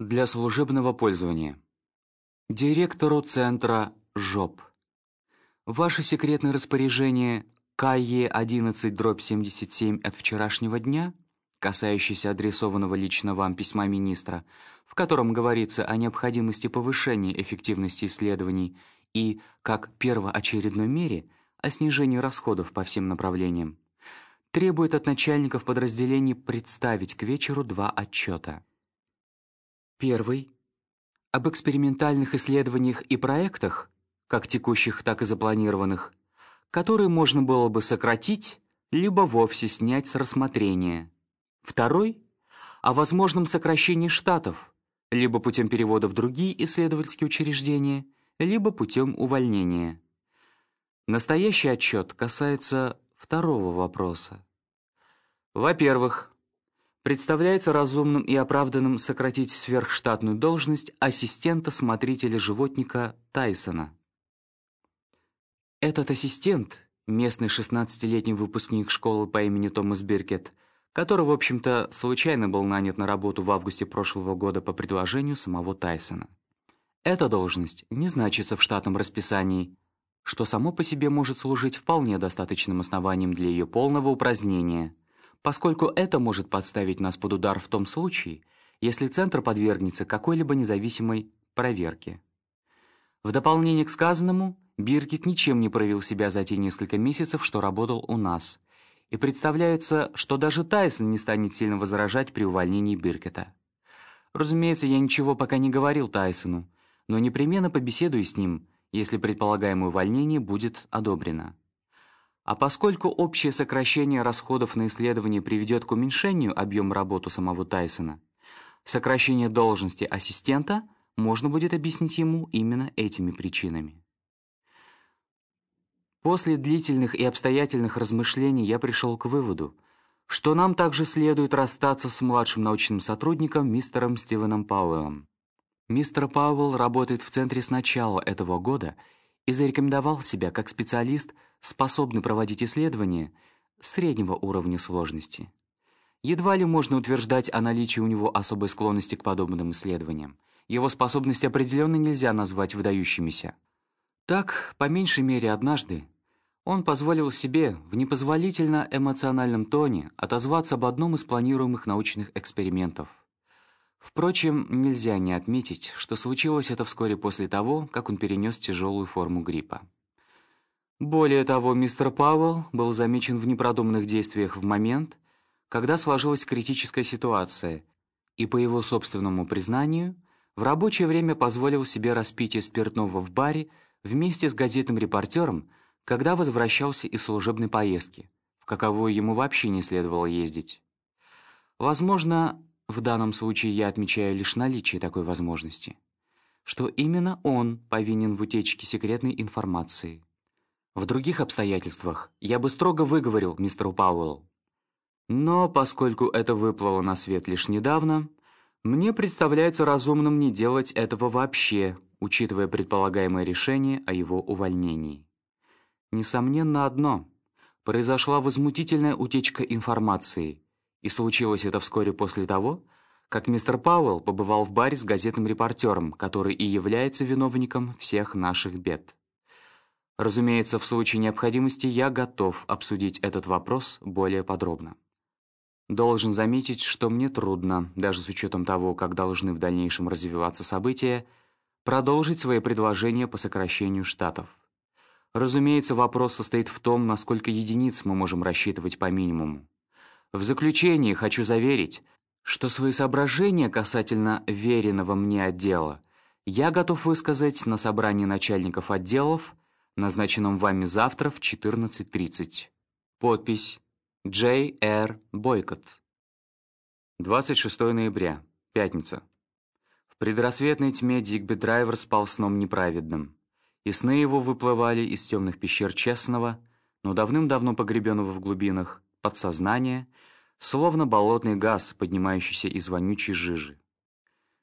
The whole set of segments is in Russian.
Для служебного пользования. Директору центра ЖОП. Ваше секретное распоряжение КЕ-11-77 от вчерашнего дня, касающееся адресованного лично вам письма министра, в котором говорится о необходимости повышения эффективности исследований и, как первоочередной мере, о снижении расходов по всем направлениям, требует от начальников подразделений представить к вечеру два отчета. Первый — об экспериментальных исследованиях и проектах, как текущих, так и запланированных, которые можно было бы сократить, либо вовсе снять с рассмотрения. Второй — о возможном сокращении штатов, либо путем перевода в другие исследовательские учреждения, либо путем увольнения. Настоящий отчет касается второго вопроса. Во-первых, представляется разумным и оправданным сократить сверхштатную должность ассистента-смотрителя животника Тайсона. Этот ассистент, местный 16-летний выпускник школы по имени Томас Биркет, который, в общем-то, случайно был нанят на работу в августе прошлого года по предложению самого Тайсона. Эта должность не значится в штатном расписании, что само по себе может служить вполне достаточным основанием для ее полного упразднения, поскольку это может подставить нас под удар в том случае, если Центр подвергнется какой-либо независимой проверке. В дополнение к сказанному, Биркет ничем не проявил себя за те несколько месяцев, что работал у нас, и представляется, что даже Тайсон не станет сильно возражать при увольнении Биркета. Разумеется, я ничего пока не говорил Тайсону, но непременно побеседую с ним, если предполагаемое увольнение будет одобрено. А поскольку общее сокращение расходов на исследование приведет к уменьшению объема работы самого Тайсона, сокращение должности ассистента можно будет объяснить ему именно этими причинами. После длительных и обстоятельных размышлений я пришел к выводу, что нам также следует расстаться с младшим научным сотрудником мистером Стивеном Пауэллом. Мистер Пауэлл работает в центре с начала этого года и зарекомендовал себя как специалист – способны проводить исследования среднего уровня сложности. Едва ли можно утверждать о наличии у него особой склонности к подобным исследованиям. Его способности определенно нельзя назвать выдающимися. Так, по меньшей мере однажды, он позволил себе в непозволительно эмоциональном тоне отозваться об одном из планируемых научных экспериментов. Впрочем, нельзя не отметить, что случилось это вскоре после того, как он перенес тяжелую форму гриппа. Более того, мистер Пауэлл был замечен в непродуманных действиях в момент, когда сложилась критическая ситуация, и по его собственному признанию, в рабочее время позволил себе распитие спиртного в баре вместе с газетным репортером, когда возвращался из служебной поездки, в каковую ему вообще не следовало ездить. Возможно, в данном случае я отмечаю лишь наличие такой возможности, что именно он повинен в утечке секретной информации. В других обстоятельствах я бы строго выговорил мистеру Пауэллу. Но поскольку это выплыло на свет лишь недавно, мне представляется разумным не делать этого вообще, учитывая предполагаемое решение о его увольнении. Несомненно одно. Произошла возмутительная утечка информации, и случилось это вскоре после того, как мистер Пауэлл побывал в баре с газетным репортером, который и является виновником всех наших бед. Разумеется, в случае необходимости я готов обсудить этот вопрос более подробно. Должен заметить, что мне трудно, даже с учетом того, как должны в дальнейшем развиваться события, продолжить свои предложения по сокращению штатов. Разумеется, вопрос состоит в том, насколько единиц мы можем рассчитывать по минимуму. В заключение хочу заверить, что свои соображения касательно веренного мне отдела я готов высказать на собрании начальников отделов назначенном вами завтра в 14.30. Подпись. Р. Бойкот. 26 ноября. Пятница. В предрассветной тьме Дигби Драйвер спал сном неправедным, и сны его выплывали из темных пещер честного, но давным-давно погребенного в глубинах, подсознания, словно болотный газ, поднимающийся из вонючей жижи.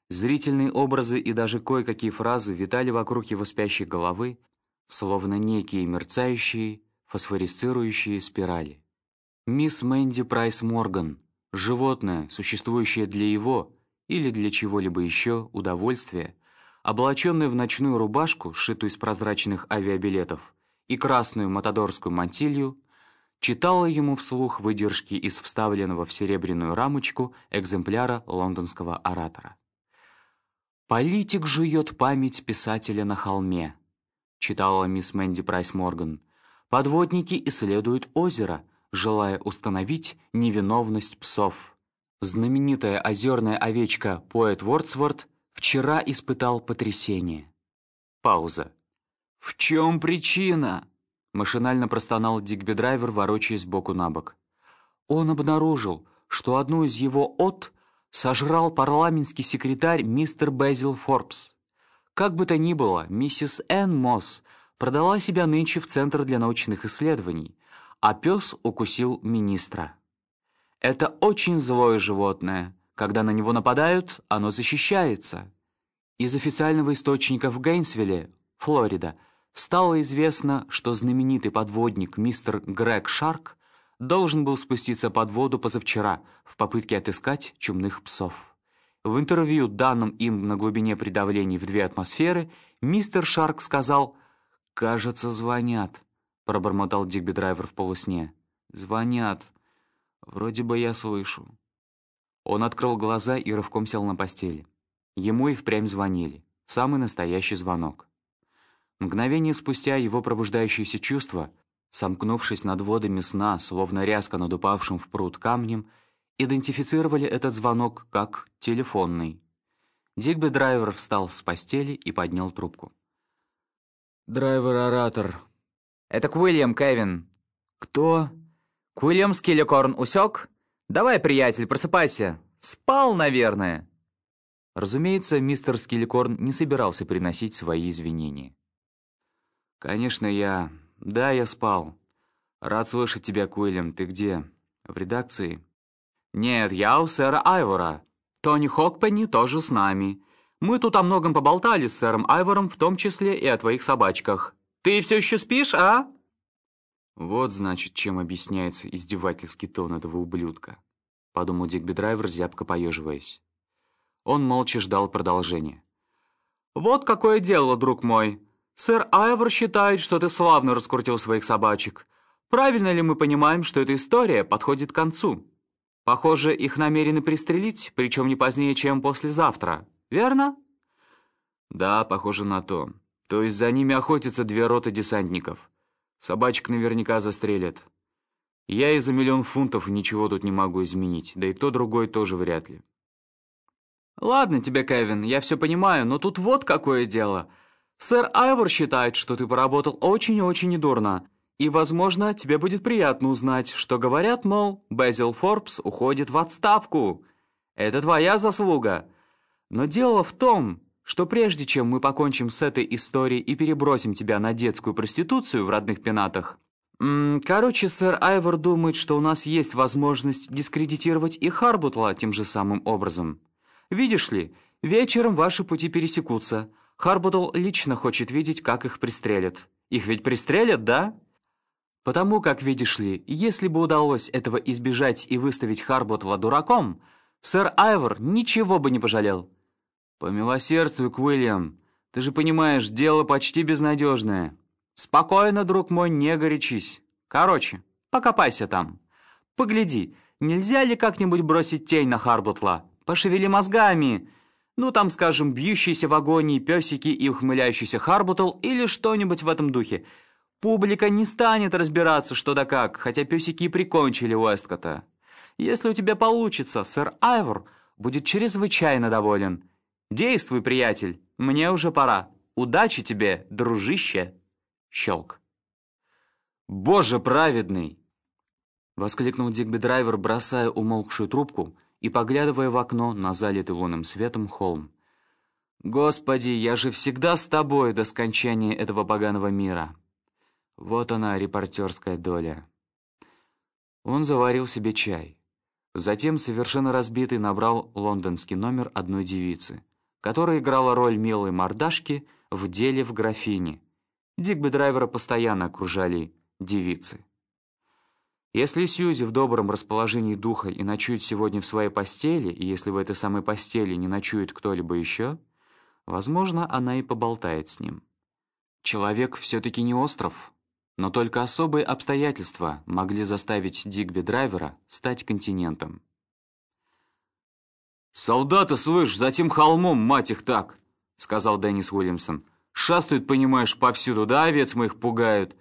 Зрительные образы и даже кое-какие фразы витали вокруг его спящей головы, словно некие мерцающие, фосфорисцирующие спирали. Мисс Мэнди Прайс Морган, животное, существующее для его, или для чего-либо еще удовольствие, облаченный в ночную рубашку, сшитую из прозрачных авиабилетов, и красную матадорскую мантилью, читала ему вслух выдержки из вставленного в серебряную рамочку экземпляра лондонского оратора. «Политик жует память писателя на холме», читала мисс Мэнди Прайс Морган. «Подводники исследуют озеро, желая установить невиновность псов». Знаменитая озерная овечка поэт Вордсворт вчера испытал потрясение. Пауза. «В чем причина?» Машинально простонал Дигби Драйвер, ворочаясь боку на бок. Он обнаружил, что одну из его «от» сожрал парламентский секретарь мистер Безил Форбс. Как бы то ни было, миссис Энн Мосс продала себя нынче в Центр для научных исследований, а пес укусил министра. Это очень злое животное. Когда на него нападают, оно защищается. Из официального источника в Гейнсвилле, Флорида, стало известно, что знаменитый подводник мистер Грег Шарк должен был спуститься под воду позавчера в попытке отыскать чумных псов. В интервью, данном им на глубине при давлении в две атмосферы, мистер Шарк сказал «Кажется, звонят», — пробормотал Дигби Драйвер в полусне. «Звонят. Вроде бы я слышу». Он открыл глаза и рывком сел на постели. Ему и впрямь звонили. Самый настоящий звонок. Мгновение спустя его пробуждающееся чувство, сомкнувшись над водами сна, словно рязко над упавшим в пруд камнем, идентифицировали этот звонок как телефонный. Дигби Драйвер встал с постели и поднял трубку. «Драйвер-оратор». «Это Куильям, Кевин». «Кто?» «Куильям Скилликорн усек? Давай, приятель, просыпайся. Спал, наверное». Разумеется, мистер Скилликорн не собирался приносить свои извинения. «Конечно, я... Да, я спал. Рад слышать тебя, Куильям. Ты где? В редакции?» «Нет, я у сэра Айвора. Тони Хокпенни тоже с нами. Мы тут о многом поболтали с сэром Айвором, в том числе и о твоих собачках. Ты все еще спишь, а?» «Вот, значит, чем объясняется издевательский тон этого ублюдка», — подумал Дигби Драйвер, зябко поеживаясь. Он молча ждал продолжения. «Вот какое дело, друг мой. Сэр Айвор считает, что ты славно раскрутил своих собачек. Правильно ли мы понимаем, что эта история подходит к концу? Похоже, их намерены пристрелить, причем не позднее, чем послезавтра. Верно?» «Да, похоже на то. То есть за ними охотятся две роты десантников. Собачек наверняка застрелят. Я и за миллион фунтов ничего тут не могу изменить, да и кто другой тоже вряд ли». «Ладно тебе, Кевин, я все понимаю, но тут вот какое дело». Сэр Айвор считает, что ты поработал очень-очень недурно. И, возможно, тебе будет приятно узнать, что говорят, мол, Безил Форбс уходит в отставку. Это твоя заслуга. Но дело в том, что прежде чем мы покончим с этой историей и перебросим тебя на детскую проституцию в родных пенатах, короче, сэр Айвор думает, что у нас есть возможность дискредитировать и Харбутла тем же самым образом. Видишь ли, вечером ваши пути пересекутся — Харбутл лично хочет видеть, как их пристрелят. Их ведь пристрелят, да? Потому как, видишь ли, если бы удалось этого избежать и выставить Харбутла дураком, сэр Айвор ничего бы не пожалел. Помилосердствуй, Уильям. Ты же понимаешь, дело почти безнадежное. Спокойно, друг мой, не горячись. Короче, покопайся там. Погляди, нельзя ли как-нибудь бросить тень на Харбутла? Пошевели мозгами. Ну, там, скажем, бьющиеся в агонии песики и ухмыляющийся Харбутл или что-нибудь в этом духе. Публика не станет разбираться, что да как, хотя песики и прикончили Уэсткота. Если у тебя получится, сэр Айвор будет чрезвычайно доволен. Действуй, приятель, мне уже пора. Удачи тебе, дружище. Щелк. «Боже праведный!» — воскликнул Дигби Драйвер, бросая умолкшую трубку — и поглядывая в окно на залитый лунным светом холм. «Господи, я же всегда с тобой до скончания этого поганого мира!» Вот она, репортерская доля. Он заварил себе чай. Затем, совершенно разбитый, набрал лондонский номер одной девицы, которая играла роль милой мордашки в деле в графине. Дигби Драйвера постоянно окружали девицы. Если Сьюзи в добром расположении духа и ночует сегодня в своей постели, и если в этой самой постели не ночует кто-либо еще, возможно, она и поболтает с ним. Человек все-таки не остров, но только особые обстоятельства могли заставить Дигби Драйвера стать континентом. «Солдаты, слышь, за тем холмом, мать их так!» — сказал Деннис Уильямсон. «Шастают, понимаешь, повсюду, да овец моих пугают.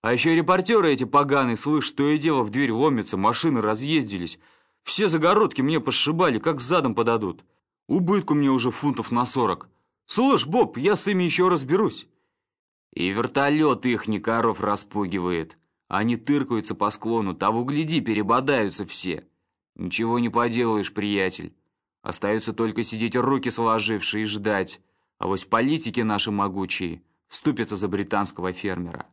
А еще репортеры эти поганые, слышь, то и дело в дверь ломятся, машины разъездились. Все загородки мне пошибали, как задом подадут. Убытку мне уже фунтов на сорок. Слышь, Боб, я с ими еще разберусь». И вертолет их не коров распугивает. Они тыркаются по склону, того гляди, перебодаются все. Ничего не поделаешь, приятель. Остается только сидеть руки сложившие и ждать. А вось политики наши могучие вступятся за британского фермера.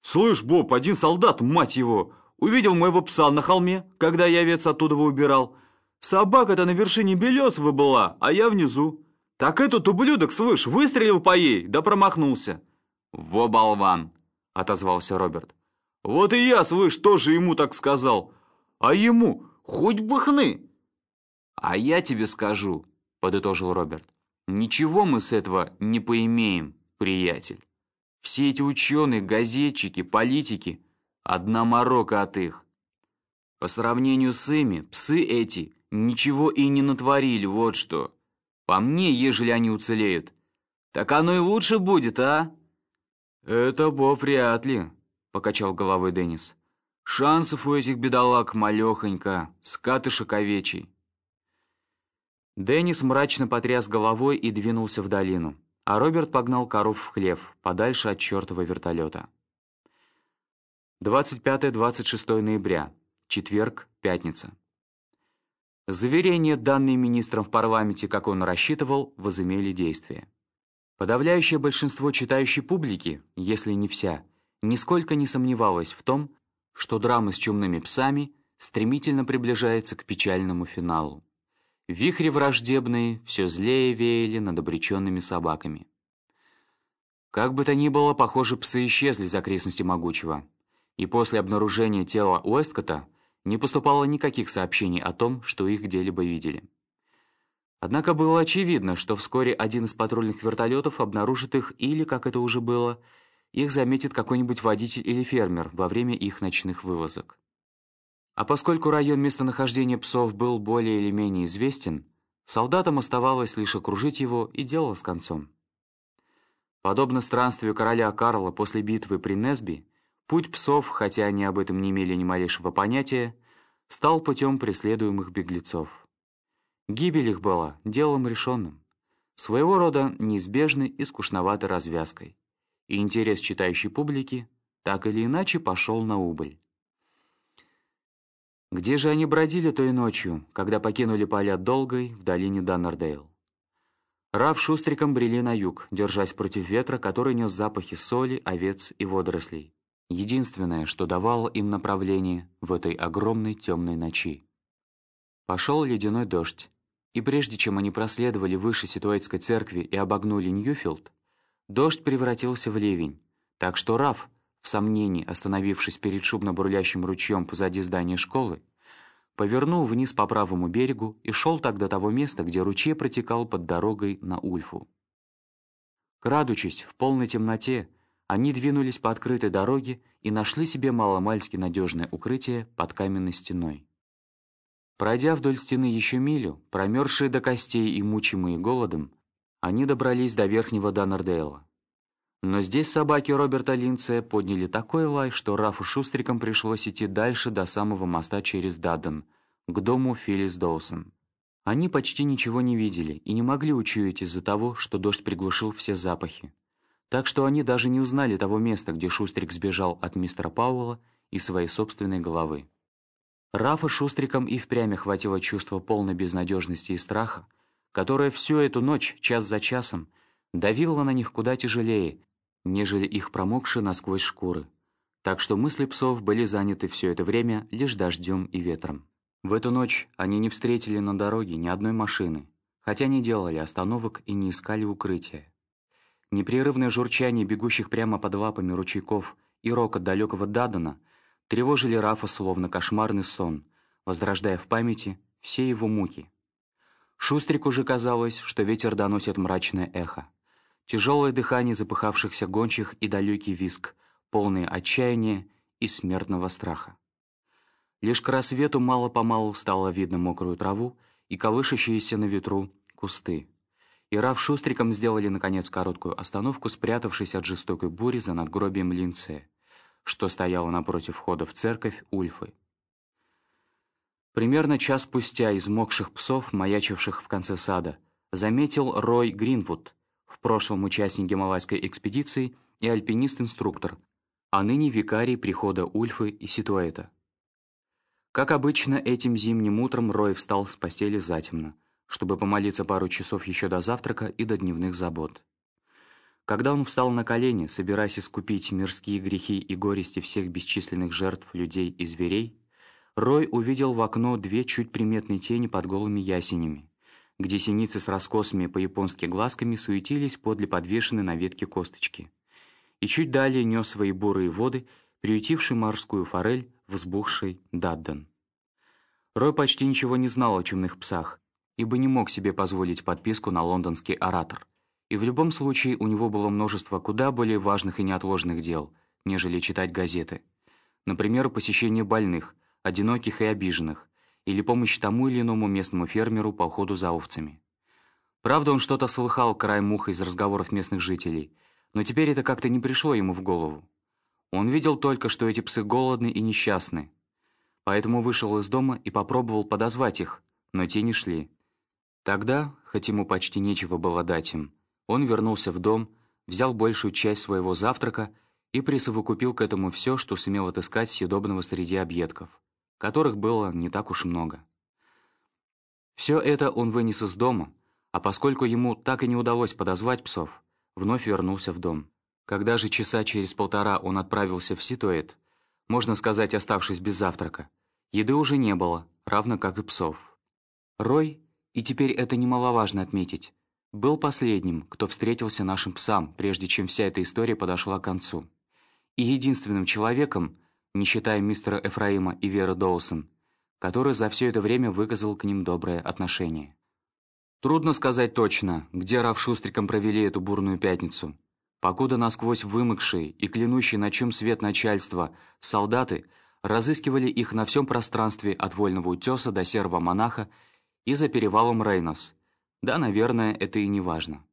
«Слышь, Боб, один солдат, мать его, увидел моего пса на холме, когда я овец оттуда убирал. Собака-то на вершине Белесова была, а я внизу. Так этот ублюдок, слышь, выстрелил по ей, да промахнулся». «Во болван!» — отозвался Роберт. «Вот и я, слышь, тоже ему так сказал. А ему хоть бы хны!» «А я тебе скажу», — подытожил Роберт, «ничего мы с этого не поимеем, приятель. Все эти ученые, газетчики, политики — одна морока от их. По сравнению с ими, псы эти ничего и не натворили, вот что. По мне, ежели они уцелеют, так оно и лучше будет, а?» «Это Боб вряд ли», — покачал головой Деннис. «Шансов у этих бедолаг малехонько, скатышек овечий». Деннис мрачно потряс головой и двинулся в долину, а Роберт погнал коров в хлев, подальше от чертова вертолета. 25-26 ноября. Четверг, пятница. Заверения, данные министром в парламенте, как он рассчитывал, возымели действие. Подавляющее большинство читающей публики, если не вся, нисколько не сомневалось в том, что драма с чумными псами стремительно приближается к печальному финалу. Вихри враждебные все злее веяли над обреченными собаками. Как бы то ни было, похоже, псы исчезли из окрестности Могучего, и после обнаружения тела Уэсткота не поступало никаких сообщений о том, что их где-либо видели. Однако было очевидно, что вскоре один из патрульных вертолетов обнаружит их или, как это уже было, их заметит какой-нибудь водитель или фермер во время их ночных вылазок. А поскольку район местонахождения псов был более или менее известен, солдатам оставалось лишь окружить его и дело с концом. Подобно странствию короля Карла после битвы при Несби, путь псов, хотя они об этом не имели ни малейшего понятия, стал путем преследуемых беглецов. Гибель их была делом решенным, своего рода неизбежной и скучноватой развязкой, и интерес читающей публики так или иначе пошел на убыль. Где же они бродили той ночью, когда покинули поля Долгой в долине Даннердейл? Раф шустриком брели на юг, держась против ветра, который нес запахи соли, овец и водорослей. Единственное, что давало им направление в этой огромной темной ночи. Пошел ледяной дождь, и прежде чем они проследовали выше Ситуэйтской церкви и обогнули Ньюфилд, дождь превратился в ливень, так что Раф, в сомнении остановившись перед шубно-бурлящим ручьем позади здания школы, повернул вниз по правому берегу и шел так до того места, где ручей протекал под дорогой на Ульфу. Крадучись в полной темноте, они двинулись по открытой дороге и нашли себе маломальски надежное укрытие под каменной стеной. Пройдя вдоль стены еще милю, промерзшие до костей и мучимые голодом, они добрались до верхнего Даннердейла. Но здесь собаки Роберта Линция подняли такой лай, что Рафу Шустрикам пришлось идти дальше до самого моста через Дадден, к дому Филлис Доусон. Они почти ничего не видели и не могли учуять из-за того, что дождь приглушил все запахи. Так что они даже не узнали того места, где Шустрик сбежал от мистера Пауэлла и своей собственной головы. Рафа Шустрикам и впрямь хватило чувства полной безнадежности и страха, которое всю эту ночь, час за часом, давило на них куда тяжелее, нежели их промокшие насквозь шкуры. Так что мысли псов были заняты все это время лишь дождем и ветром. В эту ночь они не встретили на дороге ни одной машины, хотя не делали остановок и не искали укрытия. Непрерывное журчание бегущих прямо под лапами ручейков и рокот далекого Дадана тревожили Рафа словно кошмарный сон, возрождая в памяти все его муки. Шустрику же казалось, что ветер доносит мрачное эхо. Тяжелое дыхание запыхавшихся гончих и далекий виск, полный отчаяния и смертного страха. Лишь к рассвету мало-помалу стало видно мокрую траву и колышащиеся на ветру кусты. И Раф Шустриком сделали, наконец, короткую остановку, спрятавшись от жестокой бури за надгробием Линция, что стояло напротив входа в церковь Ульфы. Примерно час спустя измокших псов, маячивших в конце сада, заметил Рой Гринвуд, в прошлом участник гималайской экспедиции и альпинист-инструктор, а ныне викарий прихода Ульфы и Ситуэта. Как обычно, этим зимним утром Рой встал с постели затемно, чтобы помолиться пару часов еще до завтрака и до дневных забот. Когда он встал на колени, собираясь искупить мирские грехи и горести всех бесчисленных жертв людей и зверей, Рой увидел в окно две чуть приметные тени под голыми ясенями, где синицы с раскосыми по-японски глазками суетились подле подвешенной на ветке косточки. И чуть далее нес свои бурые воды, приютивший морскую форель, взбухший Дадден. Рой почти ничего не знал о чумных псах, ибо не мог себе позволить подписку на лондонский оратор. И в любом случае у него было множество куда более важных и неотложных дел, нежели читать газеты. Например, посещение больных – одиноких и обиженных, или помощь тому или иному местному фермеру по уходу за овцами. Правда, он что-то слыхал краем муха из разговоров местных жителей, но теперь это как-то не пришло ему в голову. Он видел только, что эти псы голодны и несчастны. Поэтому вышел из дома и попробовал подозвать их, но те не шли. Тогда, хоть ему почти нечего было дать им, он вернулся в дом, взял большую часть своего завтрака и присовокупил к этому все, что сумел отыскать съедобного среди объедков которых было не так уж много. Все это он вынес из дома, а поскольку ему так и не удалось подозвать псов, вновь вернулся в дом. Когда же часа через полтора он отправился в Ситуэт, можно сказать, оставшись без завтрака, еды уже не было, равно как и псов. Рой, и теперь это немаловажно отметить, был последним, кто встретился нашим псам, прежде чем вся эта история подошла к концу. И единственным человеком, не считая мистера Эфраима и Веры Доусон, который за все это время выказал к ним доброе отношение. Трудно сказать точно, где Раф Шустриком провели эту бурную пятницу. Покуда насквозь вымокшие и клянущие, на чем свет начальства, солдаты разыскивали их на всем пространстве от Вольного утеса до Серого монаха и за перевалом Рейнос. Да, наверное, это и не важно.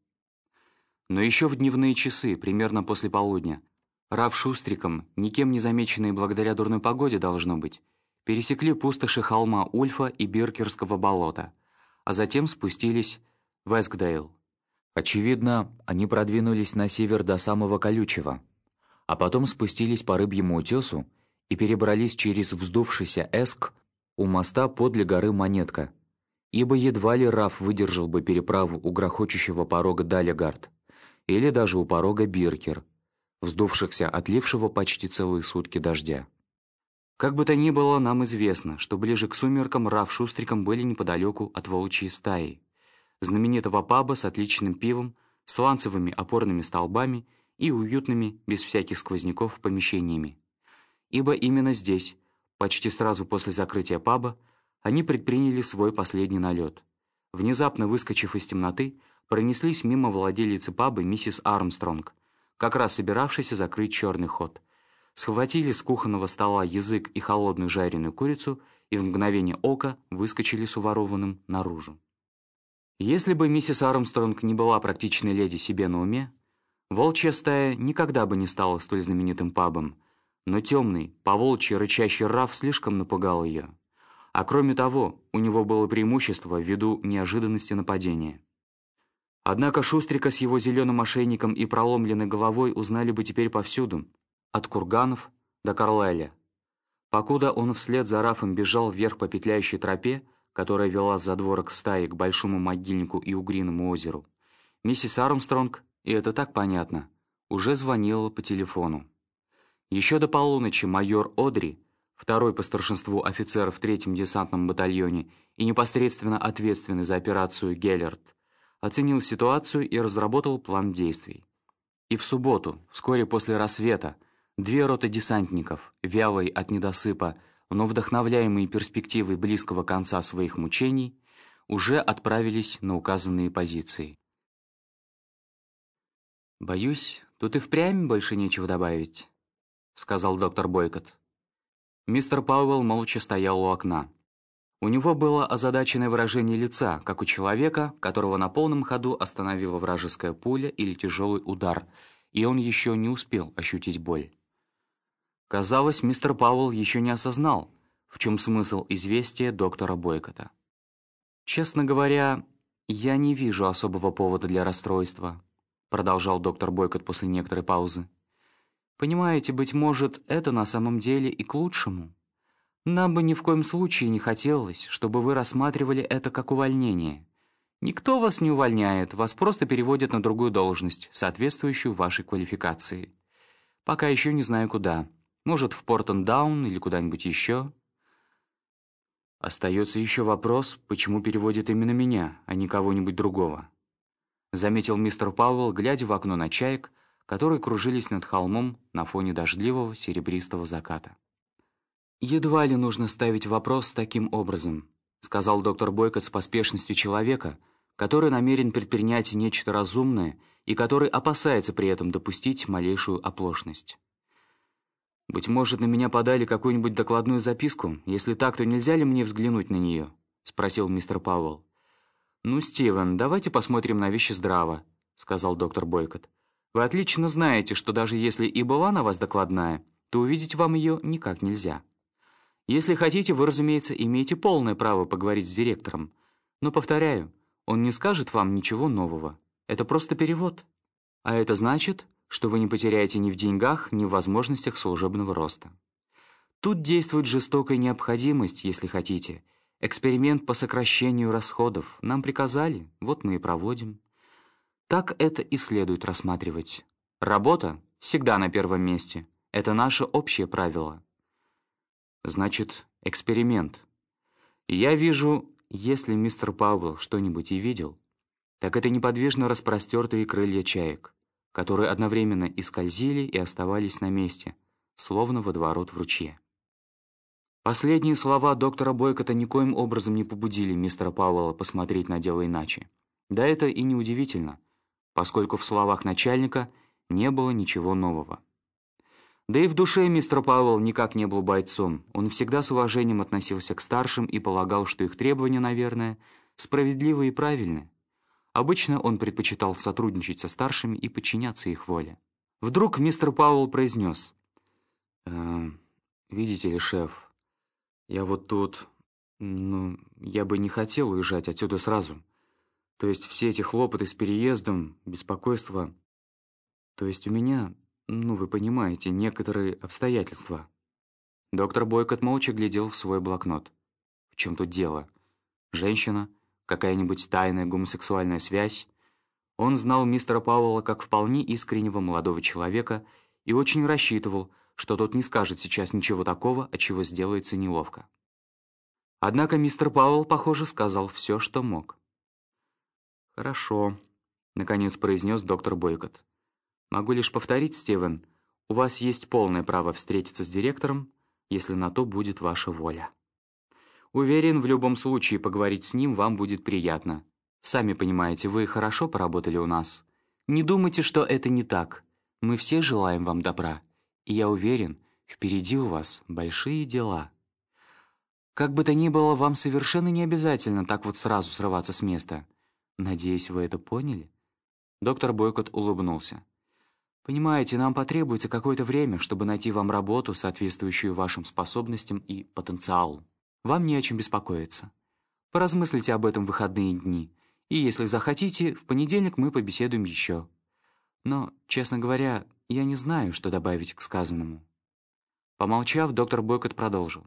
Но еще в дневные часы, примерно после полудня, Рав Шустриком, никем не замеченные благодаря дурной погоде, должно быть, пересекли пустоши холма Ульфа и Биркерского болота, а затем спустились в Эскдейл. Очевидно, они продвинулись на север до самого Колючего, а потом спустились по Рыбьему утесу и перебрались через вздувшийся Эск у моста подле горы Монетка, ибо едва ли Раф выдержал бы переправу у грохочущего порога Далегард или даже у порога Биркер, вздувшихся отлившего почти целые сутки дождя. Как бы то ни было, нам известно, что ближе к сумеркам Раф Шустриком были неподалеку от волчьей стаи, знаменитого паба с отличным пивом, сланцевыми опорными столбами и уютными, без всяких сквозняков, помещениями. Ибо именно здесь, почти сразу после закрытия паба, они предприняли свой последний налет. Внезапно выскочив из темноты, пронеслись мимо владелицы паба миссис Армстронг, как раз собиравшийся закрыть черный ход. Схватили с кухонного стола язык и холодную жареную курицу и в мгновение ока выскочили с уворованным наружу. Если бы миссис Армстронг не была практичной леди себе на уме, волчья стая никогда бы не стала столь знаменитым пабом, но темный, поволчий рычащий раф слишком напугал ее. А кроме того, у него было преимущество ввиду неожиданности нападения. Однако Шустрика с его зеленым ошейником и проломленной головой узнали бы теперь повсюду, от Курганов до Карлайля. Покуда он вслед за Рафом бежал вверх по петляющей тропе, которая вела за дворок стаи к Большому могильнику и Угриному озеру, миссис Армстронг, и это так понятно, уже звонила по телефону. Еще до полуночи майор Одри, второй по старшинству офицер в третьем десантном батальоне и непосредственно ответственный за операцию «Геллерт», оценил ситуацию и разработал план действий. И в субботу, вскоре после рассвета, Две роты десантников, вялые от недосыпа, но вдохновляемые перспективой близкого конца своих мучений, уже отправились на указанные позиции. «Боюсь, тут и впрямь больше нечего добавить», — сказал доктор Бойкот. Мистер Пауэлл молча стоял у окна. У него было озадаченное выражение лица, как у человека, которого на полном ходу остановила вражеская пуля или тяжелый удар, и он еще не успел ощутить боль. Казалось, мистер Пауэлл еще не осознал, в чем смысл известия доктора Бойкота. «Честно говоря, я не вижу особого повода для расстройства», продолжал доктор Бойкот после некоторой паузы. «Понимаете, быть может, это на самом деле и к лучшему. Нам бы ни в коем случае не хотелось, чтобы вы рассматривали это как увольнение. Никто вас не увольняет, вас просто переводят на другую должность, соответствующую вашей квалификации. Пока еще не знаю куда. Может, в Портон-Даун или куда-нибудь еще». Остается еще вопрос, почему переводят именно меня, а не кого-нибудь другого. Заметил мистер Пауэлл, глядя в окно на чаек, которые кружились над холмом на фоне дождливого серебристого заката. «Едва ли нужно ставить вопрос таким образом», сказал доктор Бойкот с поспешностью человека, который намерен предпринять нечто разумное и который опасается при этом допустить малейшую оплошность. «Быть может, на меня подали какую-нибудь докладную записку? Если так, то нельзя ли мне взглянуть на нее?» — спросил мистер Пауэлл. «Ну, Стивен, давайте посмотрим на вещи здраво», — сказал доктор Бойкот. «Вы отлично знаете, что даже если и была на вас докладная, то увидеть вам ее никак нельзя. Если хотите, вы, разумеется, имеете полное право поговорить с директором. Но, повторяю, он не скажет вам ничего нового. Это просто перевод. А это значит, что вы не потеряете ни в деньгах, ни в возможностях служебного роста. Тут действует жестокая необходимость, если хотите. Эксперимент по сокращению расходов. Нам приказали, вот мы и проводим. Так это и следует рассматривать. Работа всегда на первом месте. Это наше общее правило. Значит, эксперимент. Я вижу, если мистер Пауэлл что-нибудь и видел, так это неподвижно распростертые крылья чаек которые одновременно и скользили, и оставались на месте, словно водоворот в ручье. Последние слова доктора Бойкота никоим образом не побудили мистера Пауэлла посмотреть на дело иначе. Да это и неудивительно, поскольку в словах начальника не было ничего нового. Да и в душе мистер Пауэлл никак не был бойцом. Он всегда с уважением относился к старшим и полагал, что их требования, наверное, справедливы и правильны. Обычно он предпочитал сотрудничать со старшими и подчиняться их воле. Вдруг мистер Пауэлл произнес. «Э, «Видите ли, шеф, я вот тут... Ну, я бы не хотел уезжать отсюда сразу. То есть все эти хлопоты с переездом, беспокойство... То есть у меня, ну, вы понимаете, некоторые обстоятельства». Доктор Бойкот молча глядел в свой блокнот. «В чем тут дело? Женщина?» какая-нибудь тайная гомосексуальная связь. Он знал мистера Пауэлла как вполне искреннего молодого человека и очень рассчитывал, что тот не скажет сейчас ничего такого, от чего сделается неловко. Однако мистер Пауэлл, похоже, сказал все, что мог. «Хорошо», — наконец произнес доктор Бойкот. «Могу лишь повторить, Стивен, у вас есть полное право встретиться с директором, если на то будет ваша воля». Уверен, в любом случае поговорить с ним вам будет приятно. Сами понимаете, вы хорошо поработали у нас. Не думайте, что это не так. Мы все желаем вам добра. И я уверен, впереди у вас большие дела. Как бы то ни было, вам совершенно не обязательно так вот сразу срываться с места. Надеюсь, вы это поняли?» Доктор Бойкот улыбнулся. «Понимаете, нам потребуется какое-то время, чтобы найти вам работу, соответствующую вашим способностям и потенциалу. Вам не о чем беспокоиться. Поразмыслите об этом в выходные дни, и, если захотите, в понедельник мы побеседуем еще. Но, честно говоря, я не знаю, что добавить к сказанному». Помолчав, доктор Бойкот продолжил.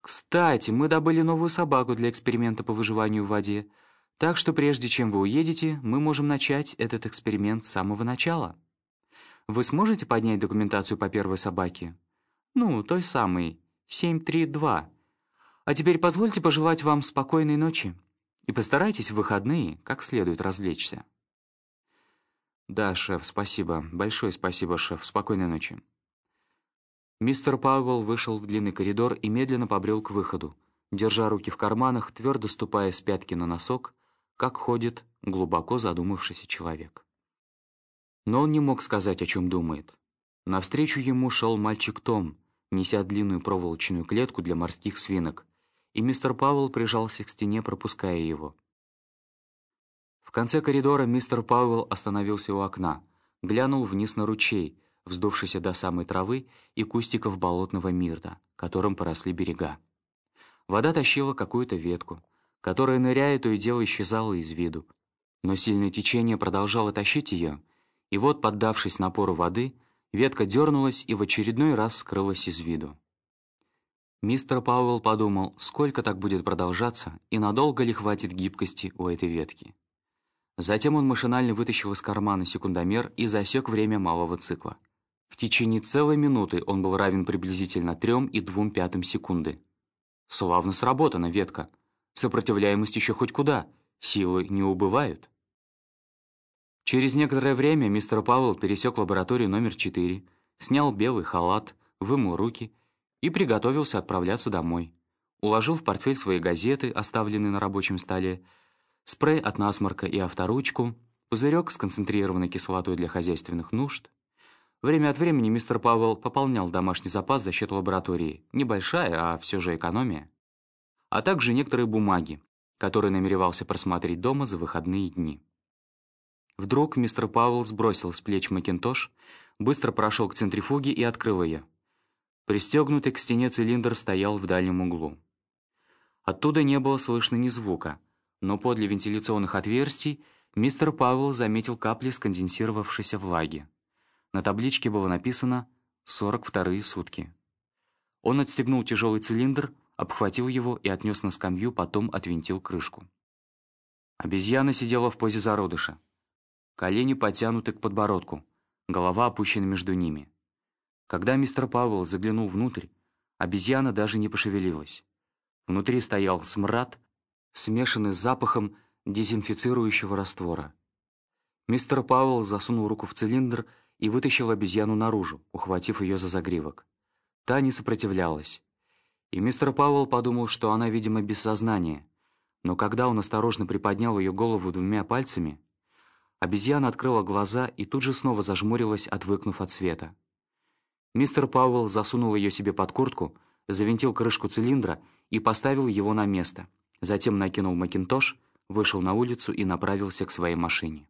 «Кстати, мы добыли новую собаку для эксперимента по выживанию в воде, так что прежде чем вы уедете, мы можем начать этот эксперимент с самого начала. Вы сможете поднять документацию по первой собаке? Ну, той самой, 732, а теперь позвольте пожелать вам спокойной ночи и постарайтесь в выходные как следует развлечься». «Да, шеф, спасибо. Большое спасибо, шеф. Спокойной ночи». Мистер Пауэлл вышел в длинный коридор и медленно побрел к выходу, держа руки в карманах, твердо ступая с пятки на носок, как ходит глубоко задумавшийся человек. Но он не мог сказать, о чем думает. Навстречу ему шел мальчик Том, неся длинную проволочную клетку для морских свинок, и мистер Пауэлл прижался к стене, пропуская его. В конце коридора мистер Пауэлл остановился у окна, глянул вниз на ручей, вздувшийся до самой травы и кустиков болотного мирта, которым поросли берега. Вода тащила какую-то ветку, которая, ныряя, то и дело исчезала из виду. Но сильное течение продолжало тащить ее, и вот, поддавшись напору воды, ветка дернулась и в очередной раз скрылась из виду. Мистер Пауэлл подумал, сколько так будет продолжаться и надолго ли хватит гибкости у этой ветки. Затем он машинально вытащил из кармана секундомер и засек время малого цикла. В течение целой минуты он был равен приблизительно трем и двум пятым секунды. Славно сработана ветка. Сопротивляемость еще хоть куда. Силы не убывают. Через некоторое время мистер Пауэлл пересек лабораторию номер 4, снял белый халат, вымыл руки и приготовился отправляться домой. Уложил в портфель свои газеты, оставленные на рабочем столе, спрей от насморка и авторучку, пузырек с концентрированной кислотой для хозяйственных нужд. Время от времени мистер Пауэлл пополнял домашний запас за счет лаборатории. Небольшая, а все же экономия. А также некоторые бумаги, которые намеревался просмотреть дома за выходные дни. Вдруг мистер Пауэлл сбросил с плеч Макинтош, быстро прошел к центрифуге и открыл ее. Пристегнутый к стене цилиндр стоял в дальнем углу. Оттуда не было слышно ни звука, но подле вентиляционных отверстий мистер Пауэлл заметил капли сконденсировавшейся влаги. На табличке было написано «сорок вторые сутки». Он отстегнул тяжелый цилиндр, обхватил его и отнес на скамью, потом отвинтил крышку. Обезьяна сидела в позе зародыша. Колени потянуты к подбородку, голова опущена между ними. Когда мистер Пауэлл заглянул внутрь, обезьяна даже не пошевелилась. Внутри стоял смрад, смешанный с запахом дезинфицирующего раствора. Мистер Пауэлл засунул руку в цилиндр и вытащил обезьяну наружу, ухватив ее за загривок. Та не сопротивлялась. И мистер Пауэлл подумал, что она, видимо, без сознания. Но когда он осторожно приподнял ее голову двумя пальцами, обезьяна открыла глаза и тут же снова зажмурилась, отвыкнув от света. Мистер Пауэлл засунул ее себе под куртку, завинтил крышку цилиндра и поставил его на место. Затем накинул макинтош, вышел на улицу и направился к своей машине.